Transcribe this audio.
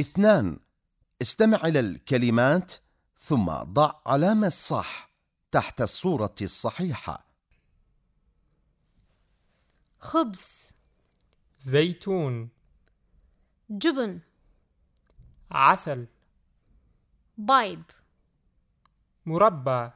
اثنان استمع إلى الكلمات ثم ضع علامة صح تحت الصورة الصحيحة. خبز زيتون جبن عسل بيض مربى.